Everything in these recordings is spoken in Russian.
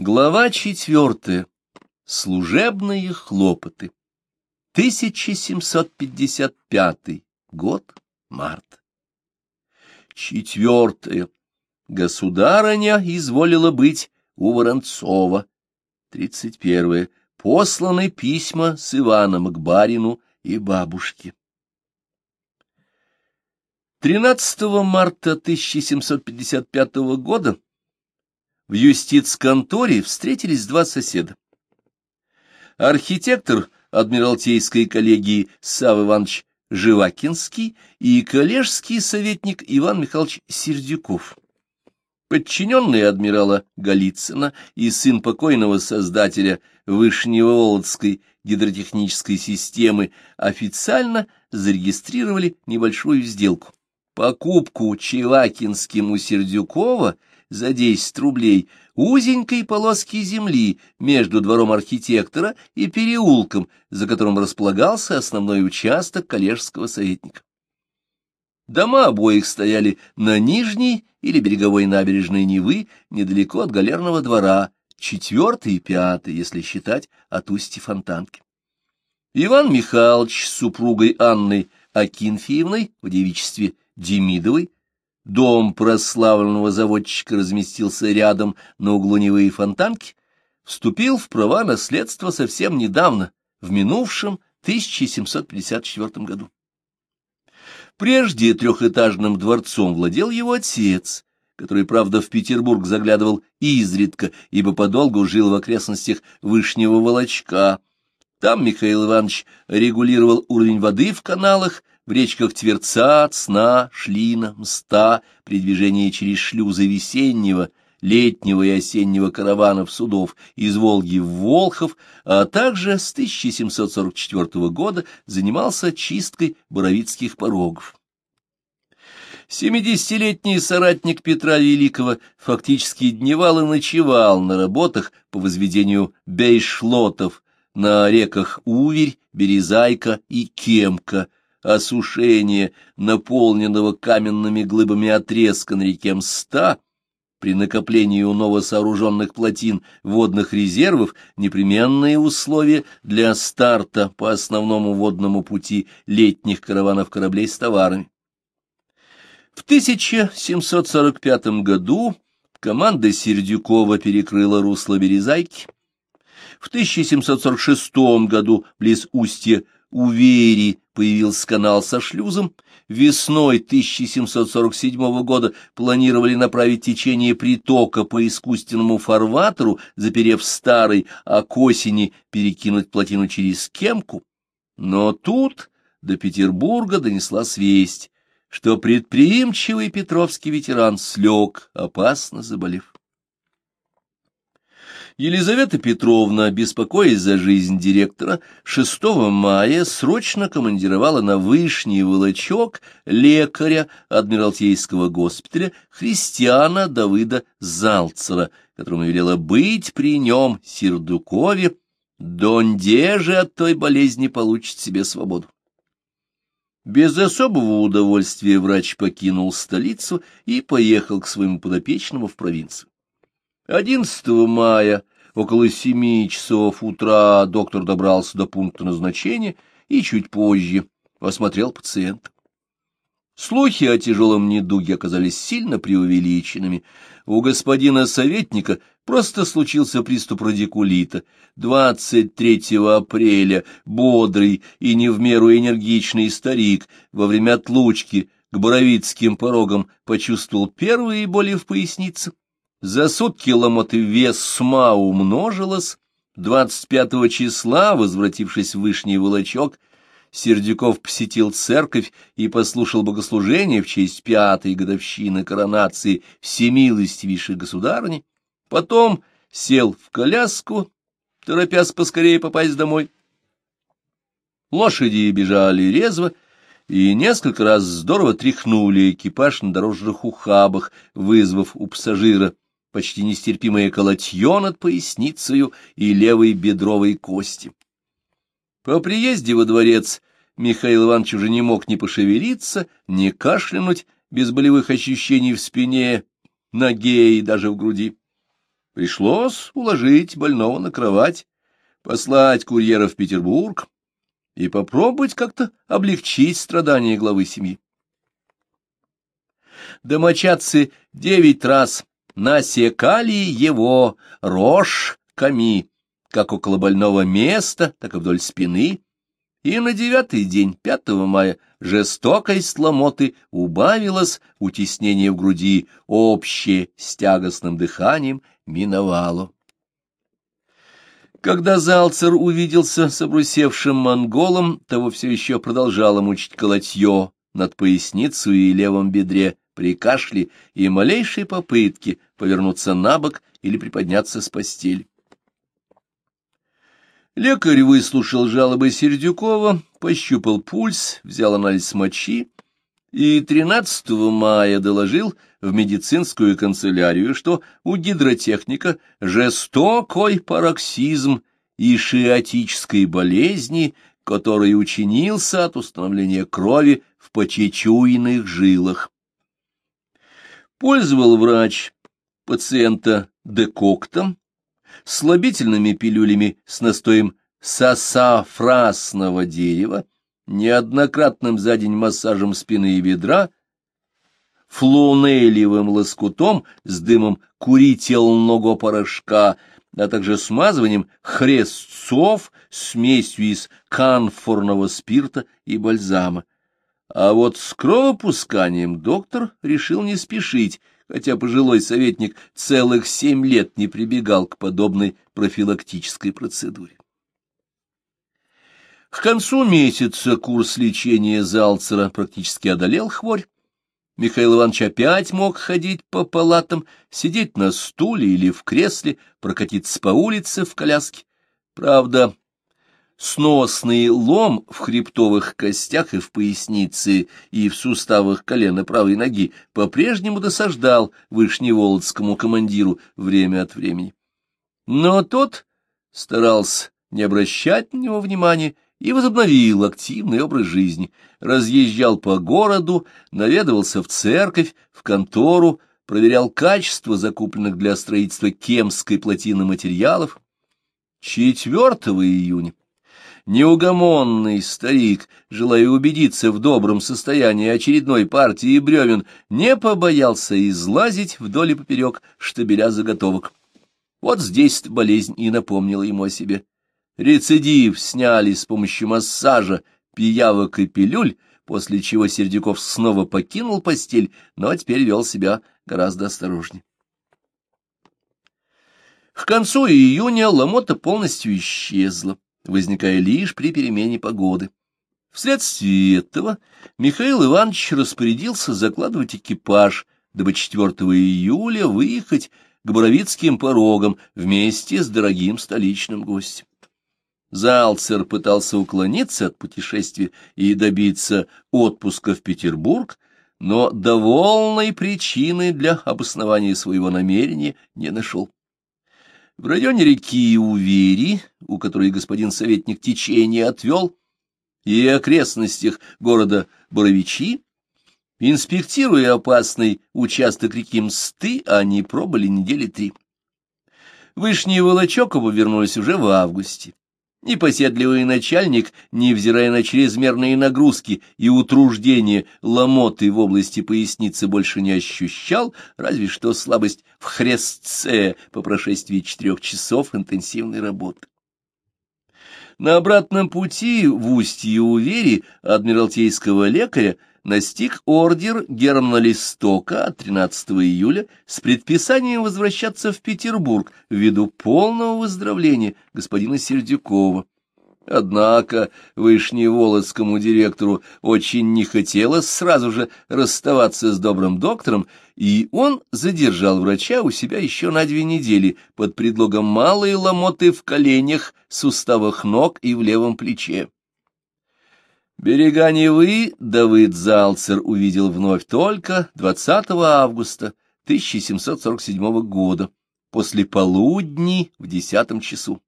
Глава четвертая. Служебные хлопоты. 1755 год. Март. Четвертое. Государыня изволила быть у Воронцова. Тридцать первое. Посланы письма с Иваном к барину и бабушке. 13 марта 1755 года в юстиц-конторе встретились два соседа. Архитектор Адмиралтейской коллегии Савва Иванович Живакинский и коллежский советник Иван Михайлович Сердюков. Подчиненные адмирала Голицына и сын покойного создателя Вышневолодской гидротехнической системы официально зарегистрировали небольшую сделку. Покупку Чевакинским у Сердюкова за 10 рублей узенькой полоски земли между двором архитектора и переулком, за которым располагался основной участок коллежского советника. Дома обоих стояли на нижней или береговой набережной Невы, недалеко от галерного двора, четвертый и пятый, если считать от устья Фонтанки. Иван Михайлович с супругой Анной Акинфеевной в девичестве Демидовой Дом прославленного заводчика разместился рядом на углу Невы и Фонтанки, вступил в права наследства совсем недавно, в минувшем 1754 году. Прежде трехэтажным дворцом владел его отец, который, правда, в Петербург заглядывал изредка, ибо подолгу жил в окрестностях Вышнего Волочка. Там Михаил Иванович регулировал уровень воды в каналах, в речках Тверца, Цна, Шлина, Мста, при движении через шлюзы весеннего, летнего и осеннего караванов судов из Волги в Волхов, а также с 1744 года занимался чисткой боровицких порогов. Семидесятилетний соратник Петра Великого фактически дневал и ночевал на работах по возведению бейшлотов на реках Уверь, Березайка и Кемка, осушение наполненного каменными глыбами отрезка на реке Мста, при накоплении у новосооруженных плотин водных резервов непременные условия для старта по основному водному пути летних караванов кораблей с товарами. В 1745 году команда Сердюкова перекрыла русло Березайки. В 1746 году близ устья Увери появился канал со шлюзом, весной 1747 года планировали направить течение притока по искусственному фарватеру, заперев старый, а к осени перекинуть плотину через Кемку. Но тут до Петербурга донесла свесть, что предприимчивый петровский ветеран слег, опасно заболев. Елизавета Петровна, беспокоясь за жизнь директора, 6 мая срочно командировала на Вышний Волочок лекаря Адмиралтейского госпиталя Христиана Давыда Залцера, которому велела быть при нем Сердукове, донде же от той болезни получит себе свободу. Без особого удовольствия врач покинул столицу и поехал к своему подопечному в провинцию. 11 мая около семи часов утра доктор добрался до пункта назначения и чуть позже осмотрел пациента. Слухи о тяжелом недуге оказались сильно преувеличенными. У господина советника просто случился приступ радикулита. 23 апреля бодрый и не в меру энергичный старик во время отлучки к Боровицким порогам почувствовал первые боли в пояснице. За сутки ломоты вес СМА умножилась. 25 числа, возвратившись в Вышний Волочок, Сердюков посетил церковь и послушал богослужение в честь пятой годовщины коронации всемилостивейшей государыни. Потом сел в коляску, торопясь поскорее попасть домой. Лошади бежали резво, и несколько раз здорово тряхнули экипаж на дорожных ухабах, вызвав у пассажира почти нестерпимое колотье над поясницею и левой бедровой кости. По приезде во дворец Михаил Иванович уже не мог ни пошевелиться, ни кашлянуть без болевых ощущений в спине, ноге и даже в груди. Пришлось уложить больного на кровать, послать курьера в Петербург и попробовать как-то облегчить страдания главы семьи. Домочадцы девять раз насекали его рожками, как около больного места, так и вдоль спины, и на девятый день, 5 мая, жестокость ломоты убавилась, утеснение в груди, общее с тягостным дыханием миновало. Когда Залцер увиделся с обрусевшим монголом, того все еще продолжало мучить колотье над поясницей и левом бедре при кашле и малейшей попытке повернуться на бок или приподняться с постели. Лекарь выслушал жалобы Сердюкова, пощупал пульс, взял анализ мочи и 13 мая доложил в медицинскую канцелярию, что у гидротехника жестокой пароксизм ишиотической болезни, который учинился от установления крови в почечуйных жилах. Пользовал врач пациента декоктом, слабительными пилюлями с настоем сасафрасного дерева, неоднократным за день массажем спины и бедра, флунелевым лоскутом с дымом курительного порошка, а также смазыванием хрестцов, смесью из канфорного спирта и бальзама. А вот с кровопусканием доктор решил не спешить, хотя пожилой советник целых семь лет не прибегал к подобной профилактической процедуре. К концу месяца курс лечения Залцера практически одолел хворь. Михаил Иванович опять мог ходить по палатам, сидеть на стуле или в кресле, прокатиться по улице в коляске. Правда, сносный лом в хребтовых костях и в пояснице, и в суставах колена правой ноги по-прежнему досаждал вышневолодскому командиру время от времени. Но тот старался не обращать на него внимания и возобновил активный образ жизни, разъезжал по городу, наведывался в церковь, в контору, проверял качество закупленных для строительства Кемской плотины материалов. 4 июня Неугомонный старик, желая убедиться в добром состоянии очередной партии бревен, не побоялся излазить вдоль и поперек штабеля заготовок. Вот здесь болезнь и напомнила ему о себе. Рецидив сняли с помощью массажа, пиявок и пилюль, после чего Сердюков снова покинул постель, но теперь вел себя гораздо осторожнее. К концу июня ломота полностью исчезла возникая лишь при перемене погоды. Вследствие этого Михаил Иванович распорядился закладывать экипаж, дабы 4 июля выехать к Боровицким порогам вместе с дорогим столичным гостем. Залцер пытался уклониться от путешествия и добиться отпуска в Петербург, но довольной причины для обоснования своего намерения не нашел. В районе реки Увери, у которой господин советник течение отвел, и окрестностях города Боровичи, инспектируя опасный участок реки Мсты, они пробыли недели три. Вышний Волочок вернулись уже в августе. Непоседливый начальник, невзирая на чрезмерные нагрузки и утруждения, ломоты в области поясницы больше не ощущал, разве что слабость в хрестце по прошествии четырех часов интенсивной работы. На обратном пути в устье Увери адмиралтейского лекаря настиг ордер Германа Листока от 13 июля с предписанием возвращаться в Петербург ввиду полного выздоровления господина Сердюкова. Однако Вышневолодскому директору очень не хотелось сразу же расставаться с добрым доктором, и он задержал врача у себя еще на две недели под предлогом малой ломоты в коленях, суставах ног и в левом плече. Берега Невы Давыд Залцер увидел вновь только 20 августа 1747 года, после полудни в десятом часу.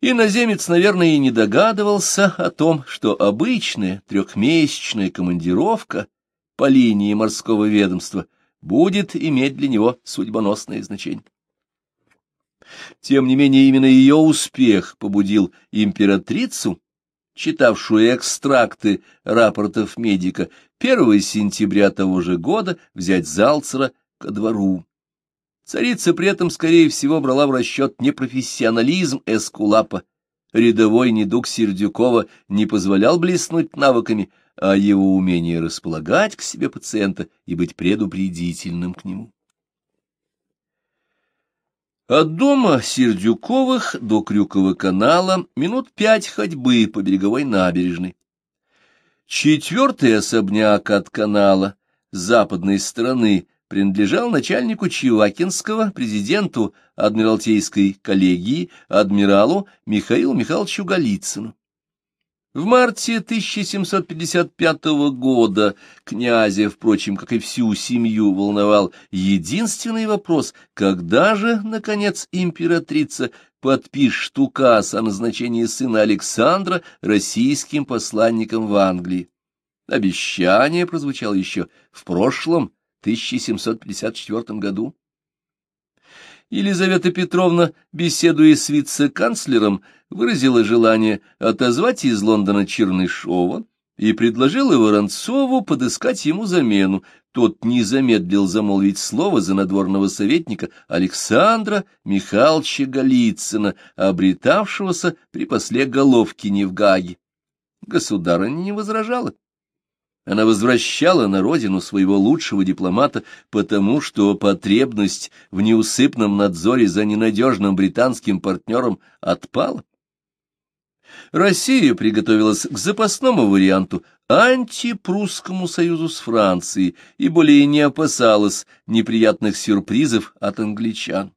Иноземец, наверное, и не догадывался о том, что обычная трехмесячная командировка по линии морского ведомства будет иметь для него судьбоносное значение. Тем не менее, именно ее успех побудил императрицу, читавшую экстракты рапортов медика, 1 сентября того же года взять Залцера ко двору. Царица при этом, скорее всего, брала в расчет не профессионализм Эскулапа. Рядовой недуг Сердюкова не позволял блеснуть навыками, а его умение располагать к себе пациента и быть предупредительным к нему. От дома Сердюковых до Крюкова канала минут пять ходьбы по береговой набережной. Четвертый особняк от канала с западной стороны принадлежал начальнику Чивакинского, президенту Адмиралтейской коллегии, адмиралу Михаилу Михайловичу Голицыну. В марте 1755 года князя, впрочем, как и всю семью, волновал единственный вопрос, когда же, наконец, императрица подпишет указ о назначении сына Александра российским посланником в Англии. Обещание прозвучало еще в прошлом 1754 году. Елизавета Петровна, беседуя с вице-канцлером, выразила желание отозвать из Лондона Чернышова и предложила Воронцову подыскать ему замену. Тот не замедлил замолвить слово за надворного советника Александра Михайловича Голицына, обретавшегося при после Головкине в Гаге. Государыня не возражала. Она возвращала на родину своего лучшего дипломата, потому что потребность в неусыпном надзоре за ненадежным британским партнером отпала. Россия приготовилась к запасному варианту антипрусскому союзу с Францией и более не опасалась неприятных сюрпризов от англичан.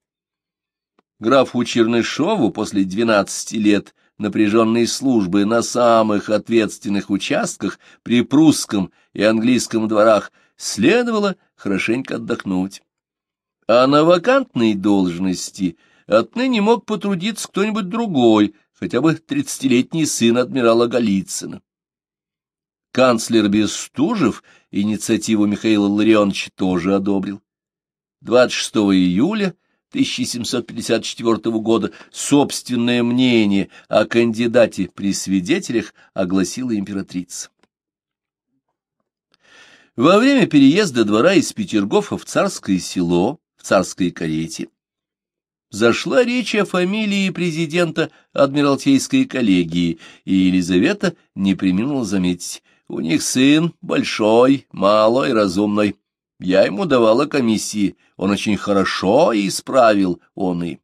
Графу Чернышову после двенадцати лет напряженной службы на самых ответственных участках при прусском и английском дворах следовало хорошенько отдохнуть. А на вакантной должности отныне мог потрудиться кто-нибудь другой, хотя бы тридцатилетний сын адмирала Голицына. Канцлер Бестужев инициативу Михаила Ларионовича тоже одобрил. 26 июля 1754 года собственное мнение о кандидате при свидетелях огласила императрица. Во время переезда двора из Петергофа в царское село, в царской карете, зашла речь о фамилии президента Адмиралтейской коллегии, и Елизавета не преминула заметить, у них сын большой, малой, разумный, я ему давала комиссии, он очень хорошо исправил он и.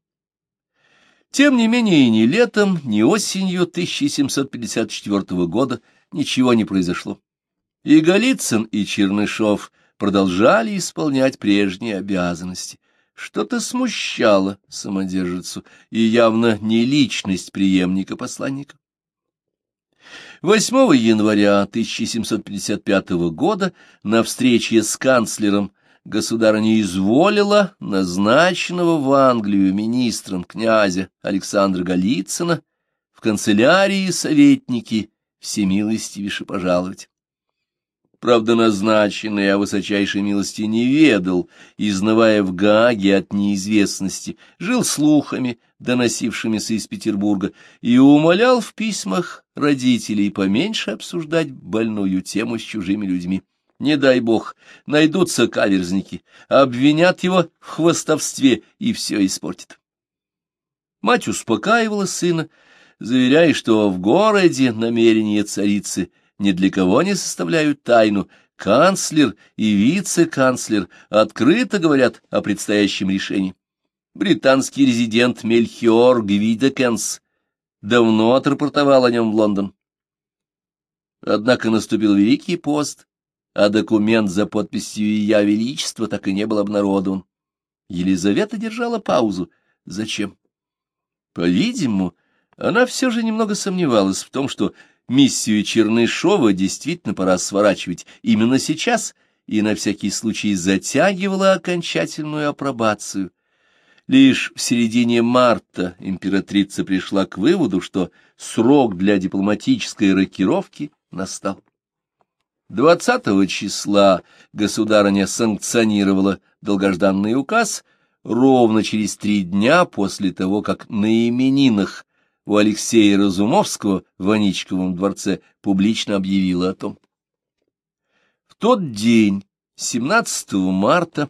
Тем не менее, ни летом, ни осенью 1754 года ничего не произошло. И Голицын, и Чернышов продолжали исполнять прежние обязанности. Что-то смущало самодержицу, и явно не личность преемника-посланника. 8 января 1755 года на встрече с канцлером государыня изволила назначенного в Англию министром князя Александра Голицына в канцелярии советники всемилостивейше пожаловать. Правда, назначенный о высочайшей милости не ведал, изнывая в Гааге от неизвестности, жил слухами, доносившимися из Петербурга, и умолял в письмах родителей поменьше обсуждать больную тему с чужими людьми. Не дай бог, найдутся каверзники, обвинят его в хвостовстве и все испортят. Мать успокаивала сына, заверяя, что в городе намерения царицы ни для кого не составляют тайну, канцлер и вице-канцлер открыто говорят о предстоящем решении. Британский резидент Мельхиор Гвидекенс давно отрапортовал о нем в Лондон. Однако наступил Великий пост, а документ за подписью «Я Величество» так и не был обнародован. Елизавета держала паузу. Зачем? По-видимому, она все же немного сомневалась в том, что миссию Чернышова действительно пора сворачивать именно сейчас, и на всякий случай затягивала окончательную апробацию. Лишь в середине марта императрица пришла к выводу, что срок для дипломатической рокировки настал. 20 числа государыня санкционировала долгожданный указ ровно через три дня после того, как на именинах у Алексея Разумовского в Аничковом дворце публично объявила о том. В тот день, 17 марта,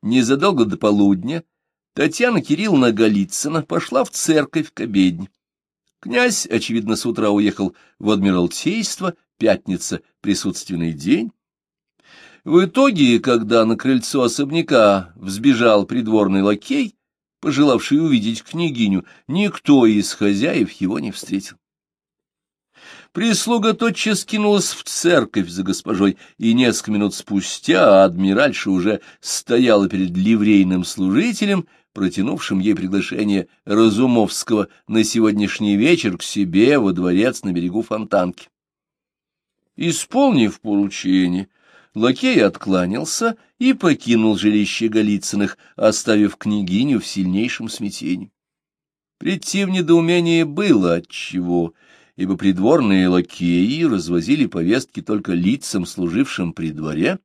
незадолго до полудня, Татьяна Кирилловна Голицына пошла в церковь к обедне. Князь, очевидно, с утра уехал в Адмиралтейство, пятница — присутственный день. В итоге, когда на крыльцо особняка взбежал придворный лакей, пожелавший увидеть княгиню, никто из хозяев его не встретил. Прислуга тотчас кинулась в церковь за госпожой, и несколько минут спустя адмиральша уже стояла перед ливрейным служителем, протянувшим ей приглашение Разумовского на сегодняшний вечер к себе во дворец на берегу Фонтанки. Исполнив поручение, лакей откланялся и покинул жилище Голицыных, оставив княгиню в сильнейшем смятении. Прийти в недоумение было отчего, ибо придворные лакеи развозили повестки только лицам, служившим при дворе,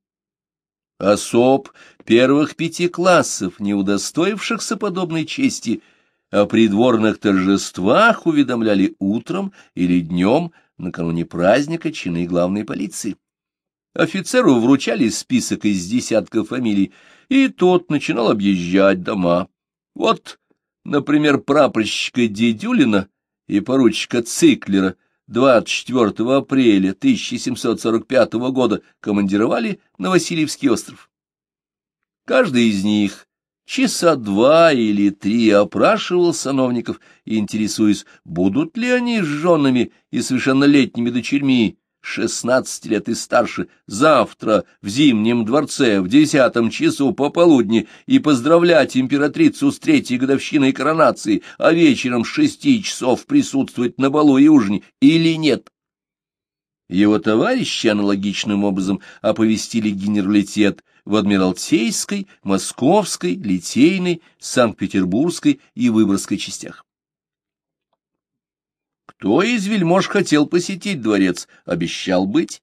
особ первых пяти классов, не удостоившихся подобной чести, о придворных торжествах уведомляли утром или днем накануне праздника чины главной полиции. Офицеру вручали список из десятка фамилий, и тот начинал объезжать дома. Вот, например, прапорщика Дедюлина и поручика Циклера 24 апреля 1745 года командировали на Васильевский остров. Каждый из них часа два или три опрашивал сановников, интересуясь, будут ли они с женами и совершеннолетними дочерьми шестнадцати лет и старше, завтра в Зимнем дворце в десятом часу пополудни и поздравлять императрицу с третьей годовщиной коронации, а вечером с шести часов присутствовать на балу и ужине или нет. Его товарищи аналогичным образом оповестили генералитет в Адмиралтейской, Московской, Литейной, Санкт-Петербургской и Выборгской частях. Кто из вельмож хотел посетить дворец, обещал быть.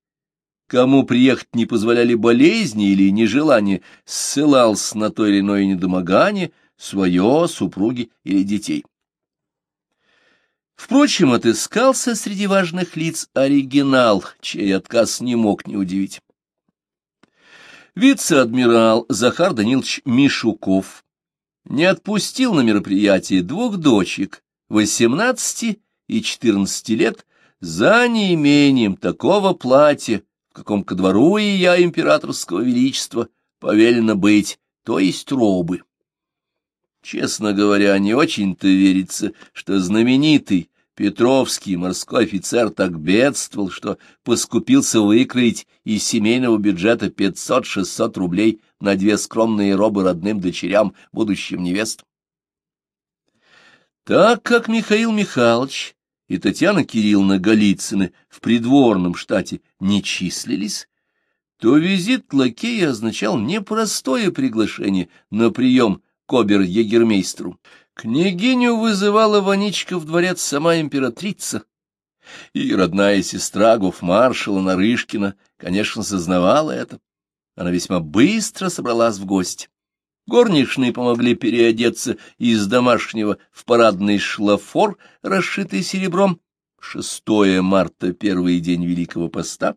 Кому приехать не позволяли болезни или нежелание, ссылался на то или иное недомогание, свое, супруги или детей. Впрочем, отыскался среди важных лиц оригинал, чей отказ не мог не удивить. Вице-адмирал Захар Данилович Мишуков не отпустил на мероприятие двух дочек, восемнадцати и четырнадцати лет за неимением такого платья, в каком ко двору и я императорского величества повелено быть, то есть робы. Честно говоря, не очень-то верится, что знаменитый Петровский морской офицер так бедствовал, что поскупился выкроить из семейного бюджета 500-600 рублей на две скромные робы родным дочерям, будущим невестам. Так как Михаил Михайлович и Татьяна Кирилловна Голицыны в придворном штате не числились, то визит лакея означал непростое приглашение на прием к обер-егермейстру. Княгиню вызывала Ваничка в дворец сама императрица, и родная сестра гофмаршала Нарышкина, конечно, сознавала это. Она весьма быстро собралась в гости. Горничные помогли переодеться из домашнего в парадный шлафор, расшитый серебром. 6 марта, первый день Великого Поста.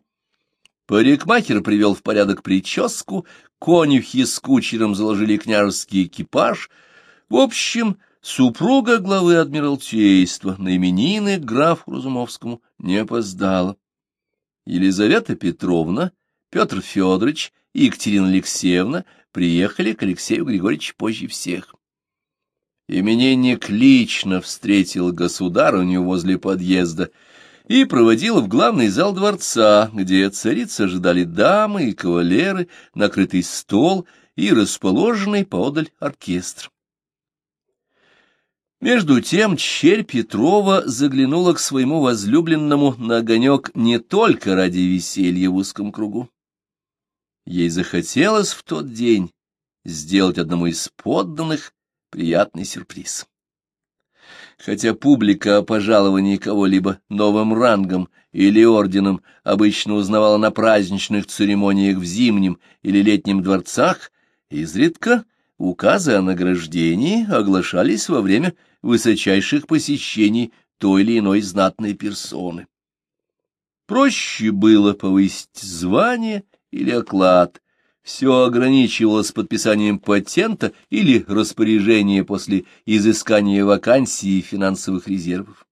Парикмахер привел в порядок прическу, конюхи с кучером заложили княжеский экипаж. В общем, супруга главы Адмиралтейства на именины графу Разумовскому не опоздала. Елизавета Петровна, Петр Федорович и Екатерина Алексеевна приехали к Алексею Григорьевичу позже всех. Именинник лично встретил государыню возле подъезда и проводил в главный зал дворца, где царицы ожидали дамы и кавалеры, накрытый стол и расположенный поодаль оркестр. Между тем Черь Петрова заглянула к своему возлюбленному на огонек не только ради веселья в узком кругу. Ей захотелось в тот день сделать одному из подданных приятный сюрприз. Хотя публика о пожаловании кого-либо новым рангом или орденом обычно узнавала на праздничных церемониях в зимнем или летнем дворцах, изредка указы о награждении оглашались во время высочайших посещений той или иной знатной персоны. Проще было повысить звание или оклад, все ограничивалось подписанием патента или распоряжения после изыскания вакансий и финансовых резервов.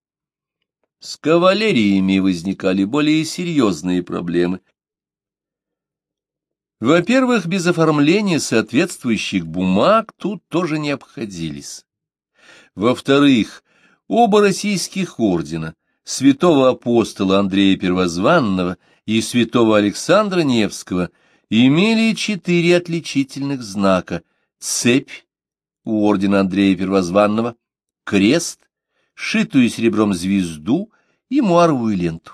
С кавалериями возникали более серьезные проблемы. Во-первых, без оформления соответствующих бумаг тут тоже не обходились. Во-вторых, оба российских ордена, святого апостола Андрея Первозванного и святого Александра Невского – имели четыре отличительных знака — цепь у ордена Андрея Первозванного, крест, шитую серебром звезду и муаровую ленту.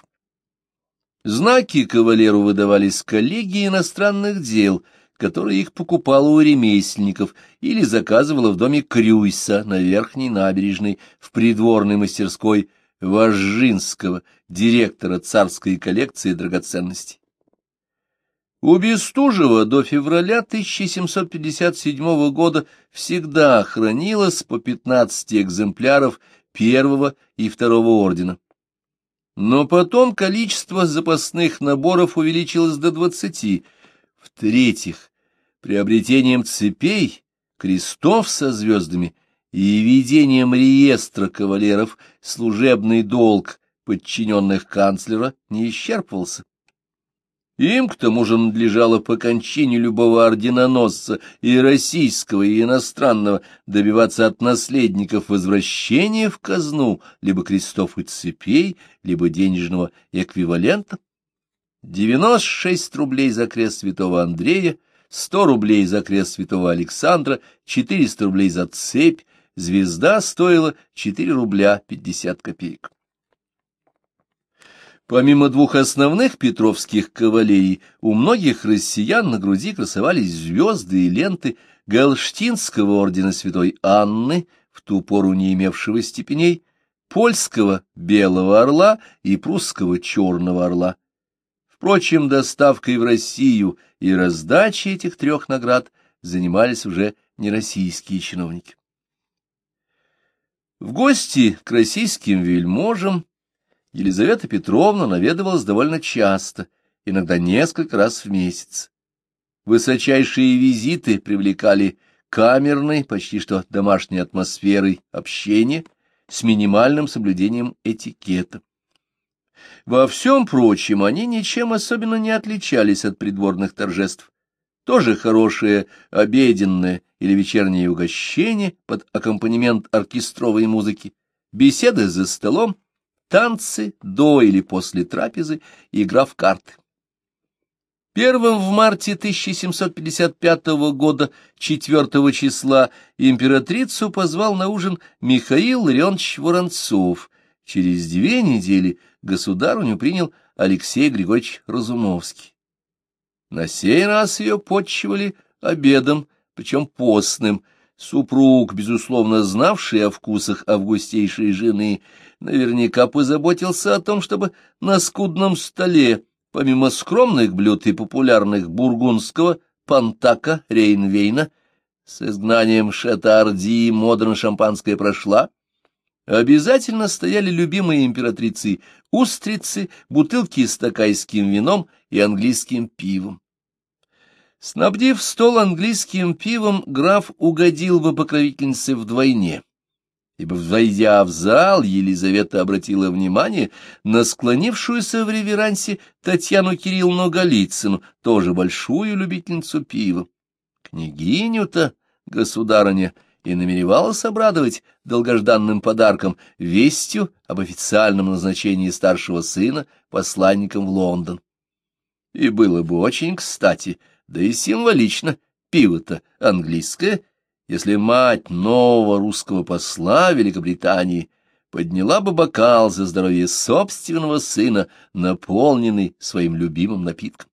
Знаки кавалеру выдавались коллегии иностранных дел, которые их покупала у ремесленников или заказывала в доме Крюйса на Верхней набережной в придворной мастерской Важжинского, директора царской коллекции драгоценностей. У Бестужева до февраля 1757 года всегда хранилось по 15 экземпляров первого и второго ордена. Но потом количество запасных наборов увеличилось до 20. В-третьих, приобретением цепей, крестов со звездами и ведением реестра кавалеров служебный долг подчиненных канцлера не исчерпывался. Им, к тому же, надлежало по кончине любого орденоносца и российского, и иностранного добиваться от наследников возвращения в казну либо крестов и цепей, либо денежного эквивалента. 96 рублей за крест святого Андрея, 100 рублей за крест святого Александра, 400 рублей за цепь, звезда стоила 4 рубля 50 копеек. Помимо двух основных петровских кавалерий, у многих россиян на груди красовались звезды и ленты Галштинского ордена святой Анны, в ту пору не имевшего степеней, польского белого орла и прусского черного орла. Впрочем, доставкой в Россию и раздачей этих трех наград занимались уже не российские чиновники. В гости к российским вельможам Елизавета Петровна наведывалась довольно часто, иногда несколько раз в месяц. Высочайшие визиты привлекали камерной, почти что домашней атмосферой общения с минимальным соблюдением этикета. Во всем прочем они ничем особенно не отличались от придворных торжеств. Тоже хорошее обеденное или вечернее угощение под аккомпанемент оркестровой музыки, беседы за столом танцы до или после трапезы игра в карты. Первым в марте 1755 года, 4 числа, императрицу позвал на ужин Михаил Ларионович Воронцов. Через две недели государыню принял Алексей Григорьевич Разумовский. На сей раз ее почивали обедом, причем постным. Супруг, безусловно знавший о вкусах августейшей жены, наверняка позаботился о том, чтобы на скудном столе, помимо скромных блюд и популярных бургундского, пантака, рейнвейна, с изгнанием Шетарди модерн шампанское прошла, обязательно стояли любимые императрицы устрицы, бутылки с такайским вином и английским пивом. Снабдив стол английским пивом, граф угодил бы покровительнице вдвойне ибо, войдя в зал, Елизавета обратила внимание на склонившуюся в реверансе Татьяну Кирилловну Голицыну, тоже большую любительницу пива. Княгиню-то, государыня, и намеревалась обрадовать долгожданным подарком вестью об официальном назначении старшего сына посланником в Лондон. И было бы очень кстати, да и символично, пиво-то английское — если мать нового русского посла Великобритании подняла бы бокал за здоровье собственного сына, наполненный своим любимым напитком.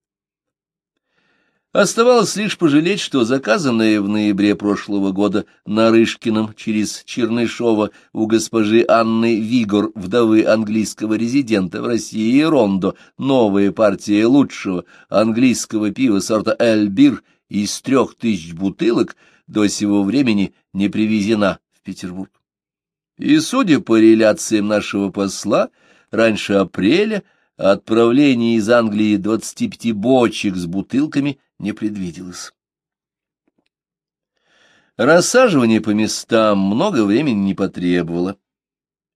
Оставалось лишь пожалеть, что заказанное в ноябре прошлого года Нарышкиным через Чернышова у госпожи Анны Вигор, вдовы английского резидента в России Рондо, новая партия лучшего английского пива сорта Эльбир из трех тысяч бутылок до сего времени не привезена в Петербург. И, судя по реляциям нашего посла, раньше апреля отправление из Англии 25 бочек с бутылками – не предвиделось. Рассаживание по местам много времени не потребовало.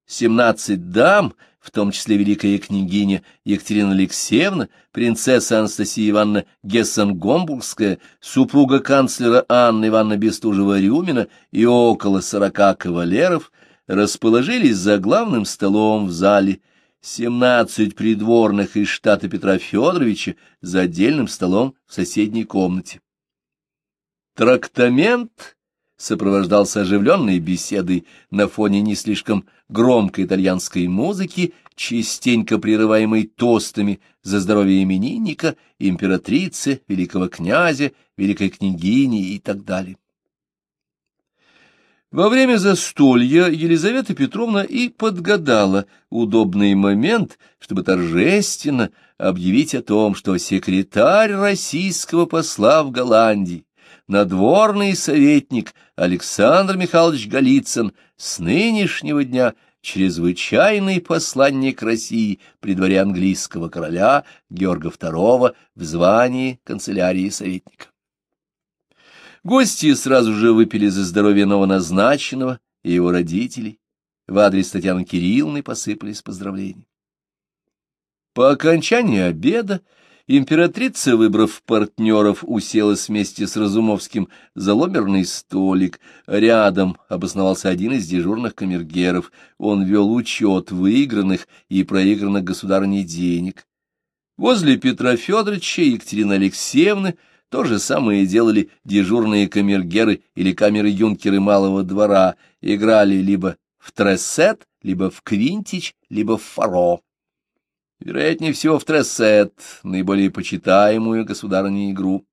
Семнадцать дам, в том числе великая княгиня Екатерина Алексеевна, принцесса Анастасия Ивановна Гессен-Гомбургская, супруга канцлера Анна Ивановна Бестужева-Рюмина и около сорока кавалеров расположились за главным столом в зале, семнадцать придворных из штата Петра Федоровича за отдельным столом в соседней комнате. Трактамент сопровождался оживленной беседой на фоне не слишком громкой итальянской музыки, частенько прерываемой тостами за здоровье именинника, императрицы, великого князя, великой княгини и так далее. Во время застолья Елизавета Петровна и подгадала удобный момент, чтобы торжественно объявить о том, что секретарь российского посла в Голландии, надворный советник Александр Михайлович Голицын с нынешнего дня чрезвычайный посланник России при дворе английского короля Георга II в звании канцелярии советника. Гости сразу же выпили за здоровье новоназначенного и его родителей. В адрес Татьяны Кирилловны посыпались поздравления. По окончании обеда императрица, выбрав партнеров, уселась вместе с Разумовским за ломерный столик. Рядом обосновался один из дежурных камергеров. Он вел учет выигранных и проигранных государней денег. Возле Петра Федоровича и Екатерины Алексеевны — то же самое делали дежурные камергеры или камеры-юнкеры малого двора, играли либо в трессет, либо в квинтич, либо в фаро. Вероятнее всего в трессет, наиболее почитаемую государыней игру.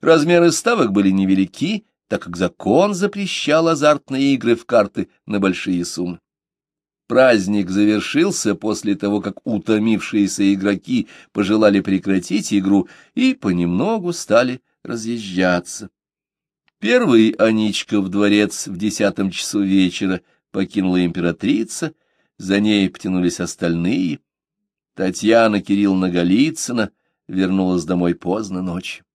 Размеры ставок были невелики, так как закон запрещал азартные игры в карты на большие суммы. Праздник завершился после того, как утомившиеся игроки пожелали прекратить игру и понемногу стали разъезжаться. Первый Аничка в дворец в десятом часу вечера покинула императрица, за ней потянулись остальные. Татьяна Кирилловна Голицына вернулась домой поздно ночью.